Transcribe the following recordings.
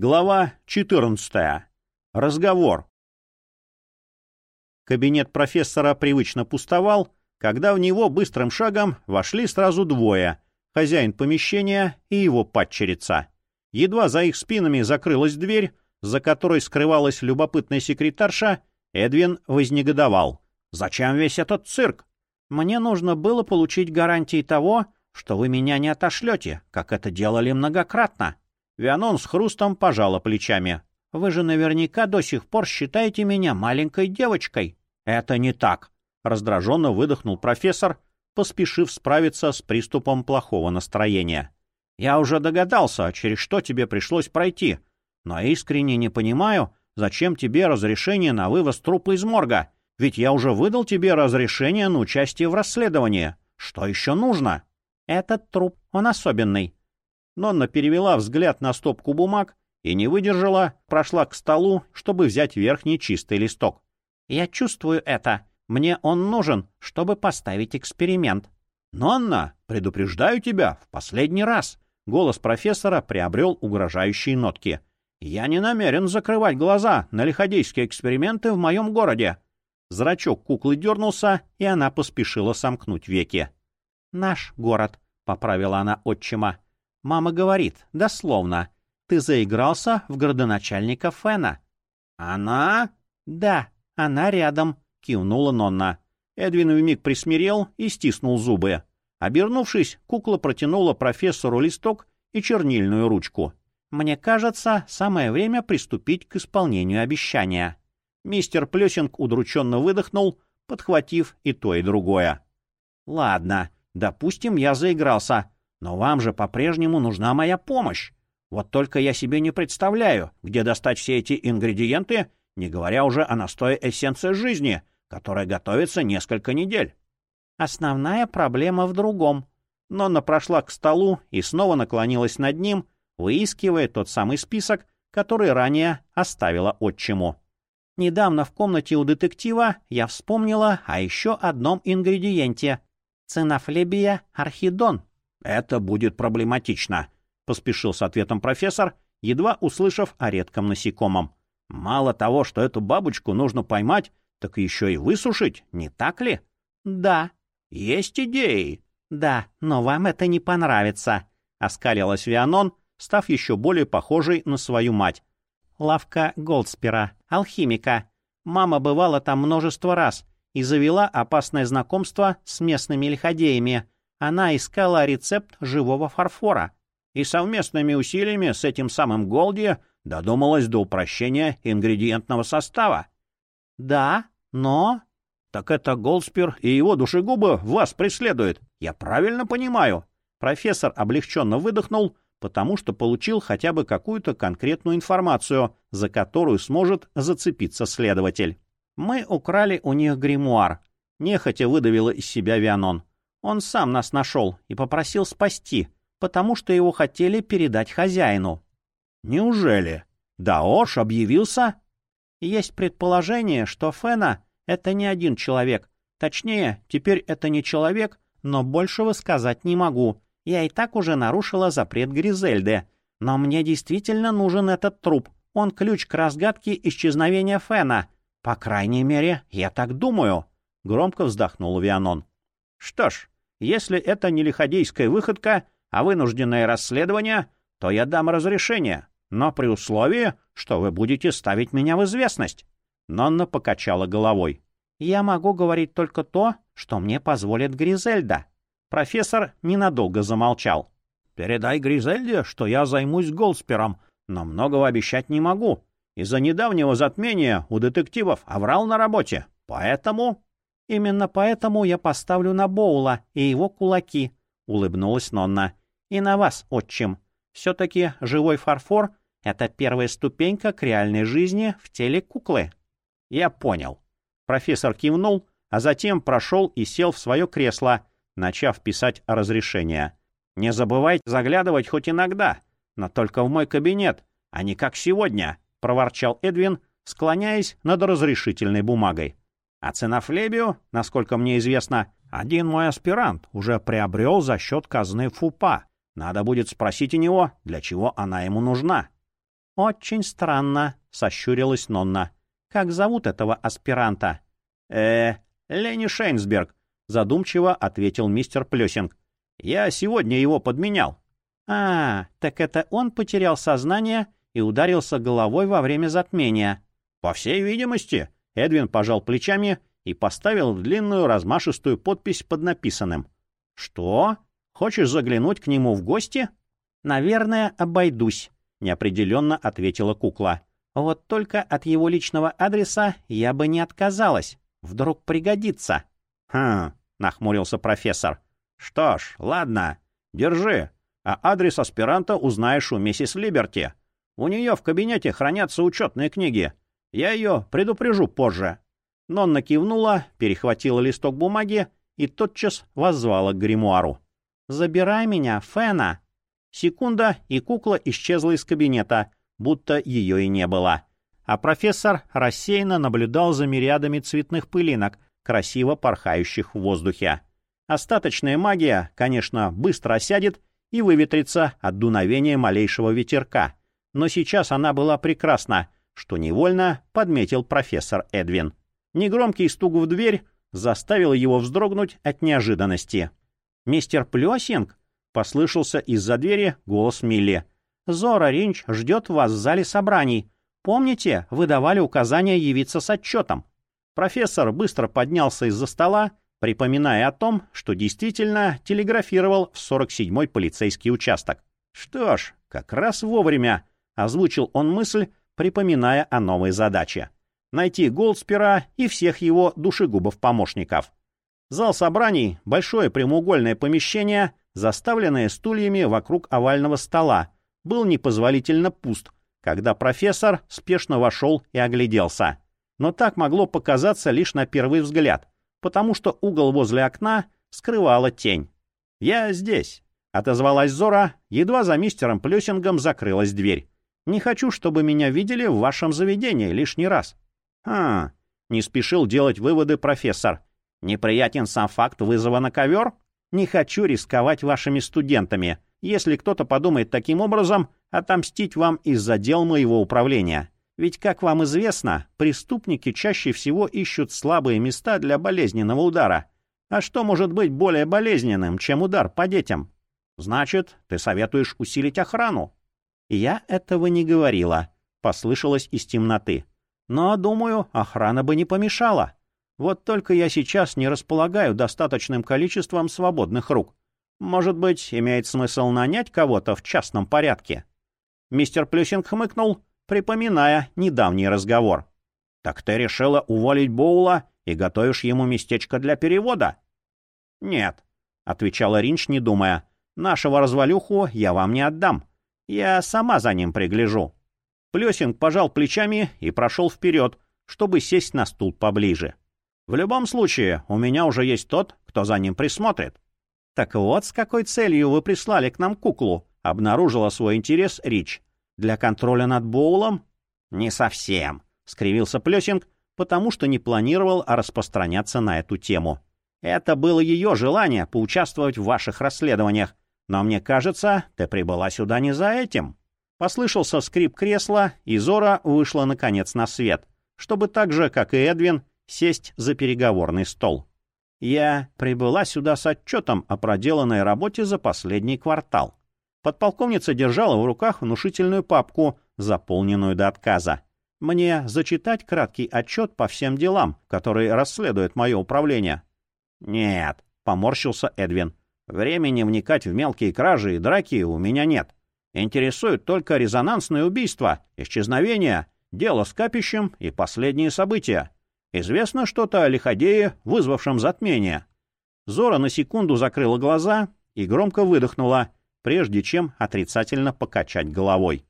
Глава 14. Разговор. Кабинет профессора привычно пустовал, когда в него быстрым шагом вошли сразу двое — хозяин помещения и его падчерица. Едва за их спинами закрылась дверь, за которой скрывалась любопытная секретарша, Эдвин вознегодовал. «Зачем весь этот цирк? Мне нужно было получить гарантии того, что вы меня не отошлете, как это делали многократно». Вианон с хрустом пожала плечами. «Вы же наверняка до сих пор считаете меня маленькой девочкой». «Это не так», — раздраженно выдохнул профессор, поспешив справиться с приступом плохого настроения. «Я уже догадался, через что тебе пришлось пройти, но искренне не понимаю, зачем тебе разрешение на вывоз трупа из морга, ведь я уже выдал тебе разрешение на участие в расследовании. Что еще нужно?» «Этот труп, он особенный», Нонна перевела взгляд на стопку бумаг и не выдержала, прошла к столу, чтобы взять верхний чистый листок. «Я чувствую это. Мне он нужен, чтобы поставить эксперимент». «Нонна, предупреждаю тебя, в последний раз!» Голос профессора приобрел угрожающие нотки. «Я не намерен закрывать глаза на лиходейские эксперименты в моем городе». Зрачок куклы дернулся, и она поспешила сомкнуть веки. «Наш город», — поправила она отчима. Мама говорит, дословно, ты заигрался в городоначальника Фена. Она? Да, она рядом, кивнула Нонна. Эдвин вмиг присмирел и стиснул зубы. Обернувшись, кукла протянула профессору листок и чернильную ручку. «Мне кажется, самое время приступить к исполнению обещания». Мистер Плесинг удрученно выдохнул, подхватив и то, и другое. «Ладно, допустим, я заигрался. Но вам же по-прежнему нужна моя помощь. Вот только я себе не представляю, где достать все эти ингредиенты, не говоря уже о настое эссенции жизни, которая готовится несколько недель. Основная проблема в другом. Нонна прошла к столу и снова наклонилась над ним, выискивая тот самый список, который ранее оставила отчиму. Недавно в комнате у детектива я вспомнила о еще одном ингредиенте — цинофлебия архидон. «Это будет проблематично», — поспешил с ответом профессор, едва услышав о редком насекомом. «Мало того, что эту бабочку нужно поймать, так еще и высушить, не так ли?» «Да». «Есть идеи». «Да, но вам это не понравится», — оскалилась Вианон, став еще более похожей на свою мать. «Лавка Голдспера, алхимика. Мама бывала там множество раз и завела опасное знакомство с местными лиходеями. Она искала рецепт живого фарфора и совместными усилиями с этим самым Голди додумалась до упрощения ингредиентного состава. «Да, но...» «Так это Голдспир и его душегубы вас преследуют. Я правильно понимаю?» Профессор облегченно выдохнул, потому что получил хотя бы какую-то конкретную информацию, за которую сможет зацепиться следователь. «Мы украли у них гримуар», — нехотя выдавила из себя Вианон. Он сам нас нашел и попросил спасти, потому что его хотели передать хозяину. Неужели? Даош объявился? Есть предположение, что Фена — это не один человек. Точнее, теперь это не человек, но большего сказать не могу. Я и так уже нарушила запрет Гризельды. Но мне действительно нужен этот труп. Он ключ к разгадке исчезновения Фена. По крайней мере, я так думаю. Громко вздохнул Вианон. Что ж, если это не лиходейская выходка, а вынужденное расследование, то я дам разрешение, но при условии, что вы будете ставить меня в известность. Нонна покачала головой. Я могу говорить только то, что мне позволит Гризельда. Профессор ненадолго замолчал. Передай Гризельде, что я займусь Голспером, но многого обещать не могу. Из-за недавнего затмения у детективов оврал на работе. Поэтому... «Именно поэтому я поставлю на Боула и его кулаки», — улыбнулась Нонна. «И на вас, отчим. Все-таки живой фарфор — это первая ступенька к реальной жизни в теле куклы». «Я понял». Профессор кивнул, а затем прошел и сел в свое кресло, начав писать разрешение. «Не забывайте заглядывать хоть иногда, но только в мой кабинет, а не как сегодня», — проворчал Эдвин, склоняясь над разрешительной бумагой. А ценофлебию, насколько мне известно, один мой аспирант уже приобрел за счет казны ФУПа. Надо будет спросить у него, для чего она ему нужна. «Очень странно», — сощурилась Нонна. «Как зовут этого аспиранта?» «Э, Ленни Шейнсберг», — задумчиво ответил мистер Плюсинг. «Я сегодня его подменял». «А, так это он потерял сознание и ударился головой во время затмения». «По всей видимости», — Эдвин пожал плечами и поставил длинную размашистую подпись под написанным. «Что? Хочешь заглянуть к нему в гости?» «Наверное, обойдусь», — неопределенно ответила кукла. «Вот только от его личного адреса я бы не отказалась. Вдруг пригодится». «Хм», — нахмурился профессор. «Что ж, ладно, держи, а адрес аспиранта узнаешь у миссис Либерти. У нее в кабинете хранятся учетные книги. Я ее предупрежу позже». Нонна кивнула, перехватила листок бумаги и тотчас воззвала к гримуару. «Забирай меня, Фена!» Секунда, и кукла исчезла из кабинета, будто ее и не было. А профессор рассеянно наблюдал за мириадами цветных пылинок, красиво порхающих в воздухе. Остаточная магия, конечно, быстро осядет и выветрится от дуновения малейшего ветерка. Но сейчас она была прекрасна, что невольно подметил профессор Эдвин. Негромкий стук в дверь заставил его вздрогнуть от неожиданности. «Мистер Плесинг?» — послышался из-за двери голос Милли. «Зора Ринч ждет вас в зале собраний. Помните, вы давали указание явиться с отчетом?» Профессор быстро поднялся из-за стола, припоминая о том, что действительно телеграфировал в 47-й полицейский участок. «Что ж, как раз вовремя», — озвучил он мысль, припоминая о новой задаче. Найти Голдспера и всех его душегубов-помощников. Зал собраний — большое прямоугольное помещение, заставленное стульями вокруг овального стола, был непозволительно пуст, когда профессор спешно вошел и огляделся но так могло показаться лишь на первый взгляд, потому что угол возле окна скрывала тень. «Я здесь», — отозвалась Зора, едва за мистером Плюсингом закрылась дверь. «Не хочу, чтобы меня видели в вашем заведении лишний раз». «Хм», — не спешил делать выводы профессор. «Неприятен сам факт вызова на ковер? Не хочу рисковать вашими студентами, если кто-то подумает таким образом отомстить вам из-за дел моего управления. Ведь, как вам известно, преступники чаще всего ищут слабые места для болезненного удара. А что может быть более болезненным, чем удар по детям? Значит, ты советуешь усилить охрану? Я этого не говорила, послышалось из темноты. Но, думаю, охрана бы не помешала. Вот только я сейчас не располагаю достаточным количеством свободных рук. Может быть, имеет смысл нанять кого-то в частном порядке? Мистер Плюсинг хмыкнул припоминая недавний разговор. «Так ты решила уволить Боула и готовишь ему местечко для перевода?» «Нет», — отвечала Ринч, не думая. «Нашего развалюху я вам не отдам. Я сама за ним пригляжу». Плесинг пожал плечами и прошел вперед, чтобы сесть на стул поближе. «В любом случае, у меня уже есть тот, кто за ним присмотрит». «Так вот, с какой целью вы прислали к нам куклу?» — обнаружила свой интерес Рич. Для контроля над Боулом? Не совсем, скривился Плесинг, потому что не планировал распространяться на эту тему. Это было ее желание поучаствовать в ваших расследованиях, но мне кажется, ты прибыла сюда не за этим. Послышался скрип кресла, и Зора вышла наконец на свет, чтобы так же, как и Эдвин, сесть за переговорный стол. Я прибыла сюда с отчетом о проделанной работе за последний квартал. Подполковница держала в руках внушительную папку, заполненную до отказа. «Мне зачитать краткий отчет по всем делам, которые расследует мое управление?» «Нет», — поморщился Эдвин. «Времени вникать в мелкие кражи и драки у меня нет. Интересуют только резонансные убийства, исчезновения, дело с капищем и последние события. Известно что-то о лиходее, вызвавшем затмение». Зора на секунду закрыла глаза и громко выдохнула — прежде чем отрицательно покачать головой.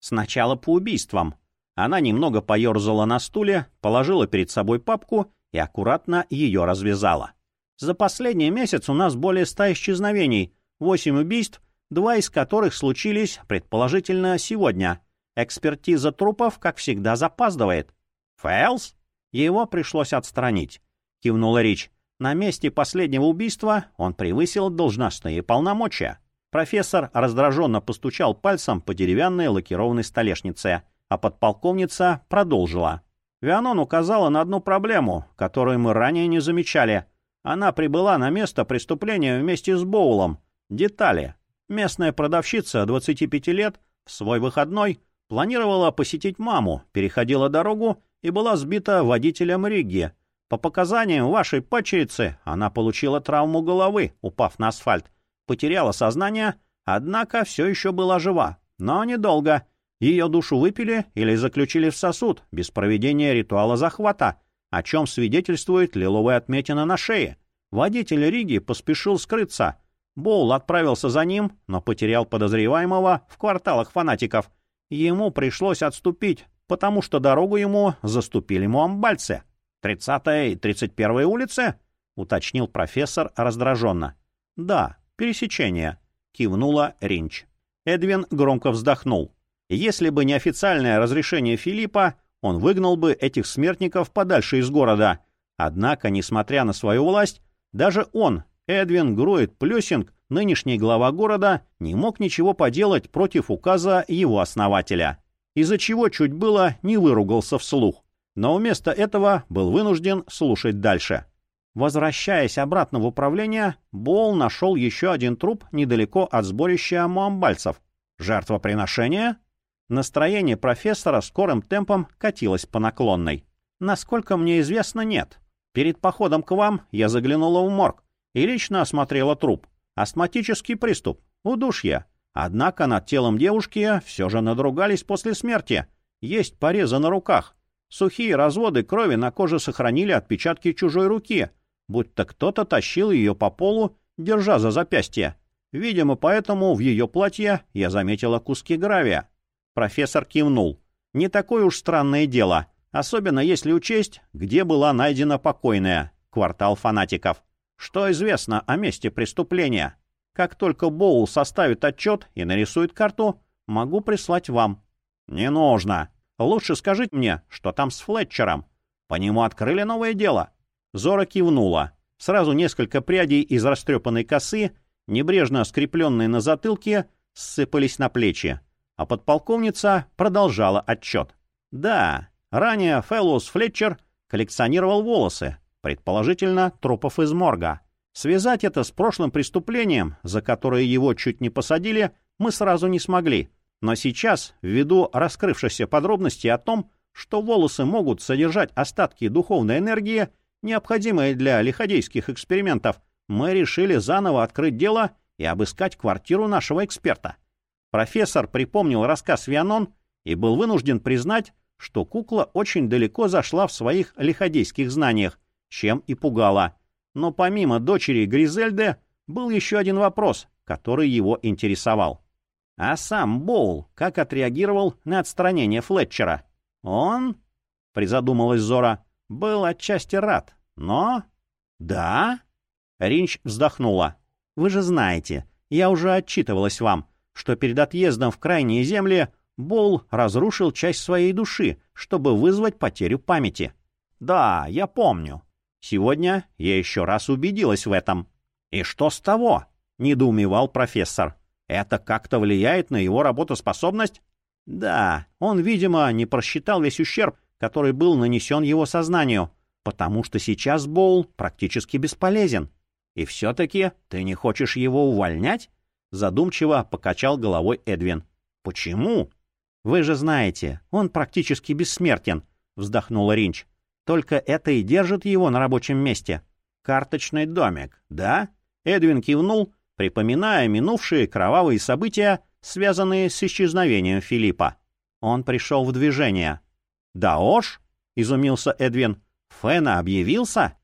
Сначала по убийствам. Она немного поерзала на стуле, положила перед собой папку и аккуратно ее развязала. За последний месяц у нас более ста исчезновений, восемь убийств, два из которых случились, предположительно, сегодня. Экспертиза трупов, как всегда, запаздывает. Фэлс? Его пришлось отстранить. Кивнула Рич. На месте последнего убийства он превысил должностные полномочия. Профессор раздраженно постучал пальцем по деревянной лакированной столешнице, а подполковница продолжила. Вианон указала на одну проблему, которую мы ранее не замечали. Она прибыла на место преступления вместе с Боулом. Детали. Местная продавщица 25 лет в свой выходной планировала посетить маму, переходила дорогу и была сбита водителем Риги. По показаниям вашей падчерицы, она получила травму головы, упав на асфальт, потеряла сознание, однако все еще была жива. Но недолго. Ее душу выпили или заключили в сосуд без проведения ритуала захвата, о чем свидетельствует лиловая отметина на шее. Водитель Риги поспешил скрыться. Боул отправился за ним, но потерял подозреваемого в кварталах фанатиков. Ему пришлось отступить, потому что дорогу ему заступили муамбальцы. «Тридцатая и тридцать первая улицы?» — уточнил профессор раздраженно. «Да, пересечение», — кивнула Ринч. Эдвин громко вздохнул. Если бы не официальное разрешение Филиппа, он выгнал бы этих смертников подальше из города. Однако, несмотря на свою власть, даже он, Эдвин Груит Плюсинг, нынешний глава города, не мог ничего поделать против указа его основателя, из-за чего чуть было не выругался вслух но вместо этого был вынужден слушать дальше. Возвращаясь обратно в управление, Бол нашел еще один труп недалеко от сборища муамбальцев. Жертвоприношение? Настроение профессора скорым темпом катилось по наклонной. Насколько мне известно, нет. Перед походом к вам я заглянула в морг и лично осмотрела труп. Астматический приступ, удушье. Однако над телом девушки все же надругались после смерти. Есть порезы на руках, Сухие разводы крови на коже сохранили отпечатки чужой руки, будто кто-то тащил ее по полу, держа за запястье. Видимо, поэтому в ее платье я заметила куски гравия. Профессор кивнул. Не такое уж странное дело, особенно если учесть, где была найдена покойная, квартал фанатиков. Что известно о месте преступления? Как только Боул составит отчет и нарисует карту, могу прислать вам. — Не нужно, Лучше скажите мне, что там с Флетчером? По нему открыли новое дело?» Зора кивнула. Сразу несколько прядей из растрепанной косы, небрежно скрепленные на затылке, ссыпались на плечи. А подполковница продолжала отчет. «Да, ранее Фэллоус Флетчер коллекционировал волосы, предположительно, трупов из морга. Связать это с прошлым преступлением, за которое его чуть не посадили, мы сразу не смогли. Но сейчас, ввиду раскрывшихся подробностей о том, что волосы могут содержать остатки духовной энергии, необходимые для лиходейских экспериментов, мы решили заново открыть дело и обыскать квартиру нашего эксперта. Профессор припомнил рассказ Вианон и был вынужден признать, что кукла очень далеко зашла в своих лиходейских знаниях, чем и пугала. Но помимо дочери Гризельды был еще один вопрос, который его интересовал. А сам Боул как отреагировал на отстранение Флетчера? Он, призадумалась Зора, был отчасти рад, но... Да? Ринч вздохнула. Вы же знаете, я уже отчитывалась вам, что перед отъездом в крайние земли Боул разрушил часть своей души, чтобы вызвать потерю памяти. Да, я помню. Сегодня я еще раз убедилась в этом. И что с того? Недоумевал профессор. Это как-то влияет на его работоспособность? Да, он, видимо, не просчитал весь ущерб, который был нанесен его сознанию, потому что сейчас Боул практически бесполезен. И все-таки ты не хочешь его увольнять? Задумчиво покачал головой Эдвин. Почему? Вы же знаете, он практически бессмертен, вздохнула Ринч. Только это и держит его на рабочем месте. Карточный домик, да? Эдвин кивнул, припоминая минувшие кровавые события, связанные с исчезновением Филиппа. Он пришел в движение. «Да уж?» — изумился Эдвин. «Фена объявился?»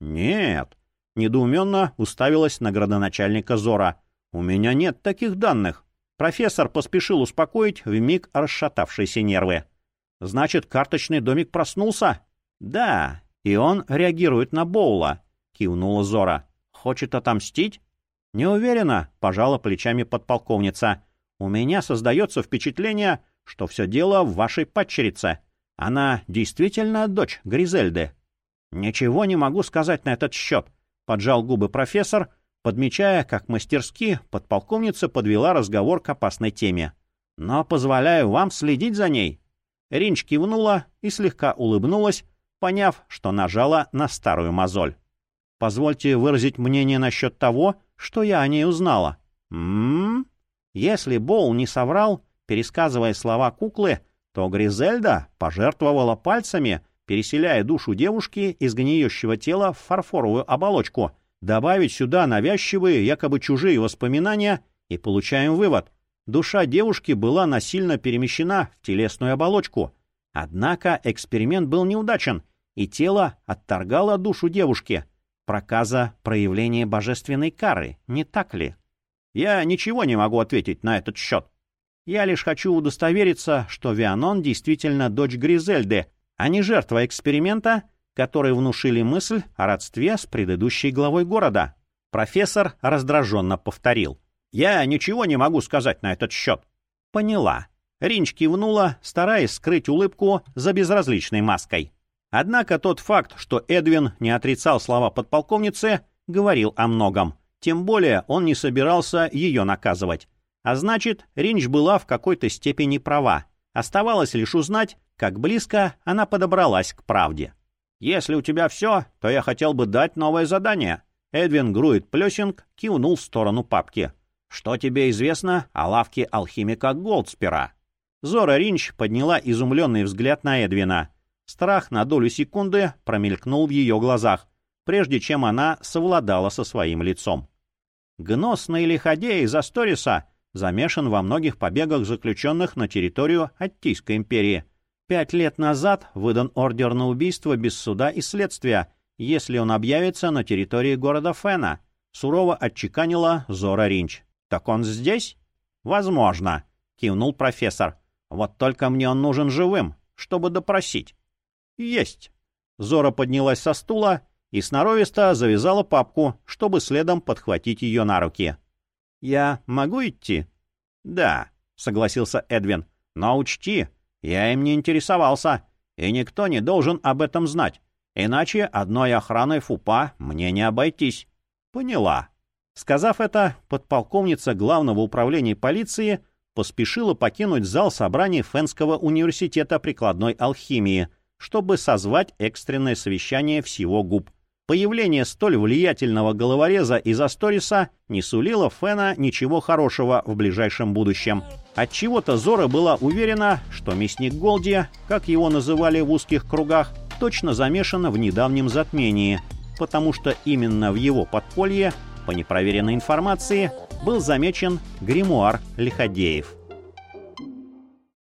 «Нет», — недоуменно уставилась на градоначальника Зора. «У меня нет таких данных». Профессор поспешил успокоить вмиг расшатавшиеся нервы. «Значит, карточный домик проснулся?» «Да, и он реагирует на Боула», — кивнула Зора. «Хочет отомстить?» «Не уверена», — пожала плечами подполковница. «У меня создается впечатление, что все дело в вашей падчерице. Она действительно дочь Гризельды». «Ничего не могу сказать на этот счет», — поджал губы профессор, Подмечая, как мастерски, подполковница подвела разговор к опасной теме. «Но позволяю вам следить за ней». Ринч кивнула и слегка улыбнулась, поняв, что нажала на старую мозоль. «Позвольте выразить мнение насчет того, что я о ней узнала». «М-м-м?» Если Боул не соврал, пересказывая слова куклы, то Гризельда пожертвовала пальцами, переселяя душу девушки из гниющего тела в фарфоровую оболочку. Добавить сюда навязчивые, якобы чужие воспоминания, и получаем вывод. Душа девушки была насильно перемещена в телесную оболочку. Однако эксперимент был неудачен, и тело отторгало душу девушки. Проказа — проявление божественной кары, не так ли? Я ничего не могу ответить на этот счет. Я лишь хочу удостовериться, что Вианон действительно дочь Гризельды, а не жертва эксперимента, который внушили мысль о родстве с предыдущей главой города. Профессор раздраженно повторил. «Я ничего не могу сказать на этот счет». «Поняла». Ринч кивнула, стараясь скрыть улыбку за безразличной маской. Однако тот факт, что Эдвин не отрицал слова подполковницы, говорил о многом. Тем более он не собирался ее наказывать. А значит, Ринч была в какой-то степени права. Оставалось лишь узнать, как близко она подобралась к правде. «Если у тебя все, то я хотел бы дать новое задание». Эдвин Груит Плесинг кивнул в сторону папки. «Что тебе известно о лавке алхимика Голдспера?» Зора Ринч подняла изумленный взгляд на Эдвина. Страх на долю секунды промелькнул в ее глазах, прежде чем она совладала со своим лицом. Гносный лиходей из Асториса замешан во многих побегах заключенных на территорию Аттийской империи. Пять лет назад выдан ордер на убийство без суда и следствия, если он объявится на территории города Фена. Сурово отчеканила Зора Ринч. «Так он здесь?» «Возможно», — кивнул профессор. «Вот только мне он нужен живым, чтобы допросить». «Есть». Зора поднялась со стула и сноровисто завязала папку, чтобы следом подхватить ее на руки. «Я могу идти?» «Да», — согласился Эдвин. «Но учти, я им не интересовался, и никто не должен об этом знать, иначе одной охраной ФУПа мне не обойтись». «Поняла». Сказав это, подполковница Главного управления полиции поспешила покинуть зал собраний Фенского университета прикладной алхимии, чтобы созвать экстренное совещание всего ГУП. Появление столь влиятельного головореза из Асториса не сулило Фена ничего хорошего в ближайшем будущем. Отчего-то Зора была уверена, что мясник Голди, как его называли в узких кругах, точно замешан в недавнем затмении, потому что именно в его подполье, по непроверенной информации, был замечен гримуар Лиходеев.